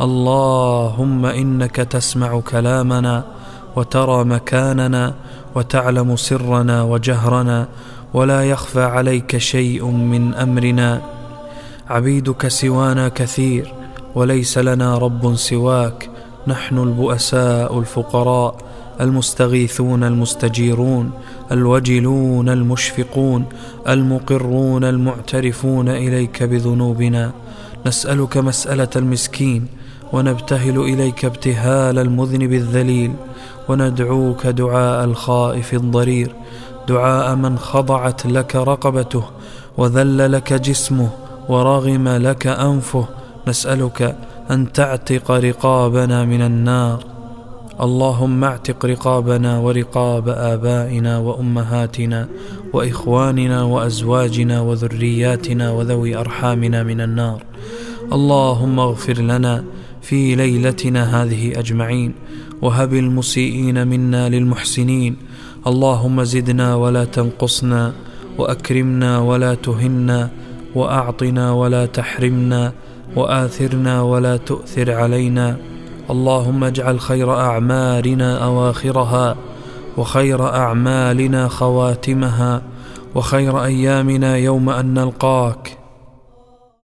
اللهم إنك تسمع كلامنا وترى مكاننا وتعلم سرنا وجهرنا ولا يخفى عليك شيء من أمرنا. عبيدك سوانا كثير وليس لنا رب سواك. نحن البؤساء الفقراء المستغيثون المستجيرون الوجلون المشفقون المقرون المعترفون إليك بذنوبنا. نسألك مسألة المسكين ونبتهل إليك ابتهال المذنب الذليل وندعوك دعاء الخائف الضرير. دعاء من خضعت لك رقبته وذل لك جسمه ورغم لك أنفه. نسألك أن تعتق رقابنا من النار. اللهم اعتق رقابنا ورقاب آبائنا وأمهاتنا وإخواننا وأزواجنا وذرياتنا وذوي أرحامنا من النار. اللهم اغفر لنا في ليلتنا هذه أجمعين وهب المسيئين منا للمحسنين. اللهم زدنا ولا تنقصنا وأكرمنا ولا تهنا وأعطنا ولا تحرمنا وآثرنا ولا تؤثر علينا. اللهم اجعل خير أعمالنا أواخرها وخير أعمالنا خواتمها وخير أيامنا يوم أن نلقاك.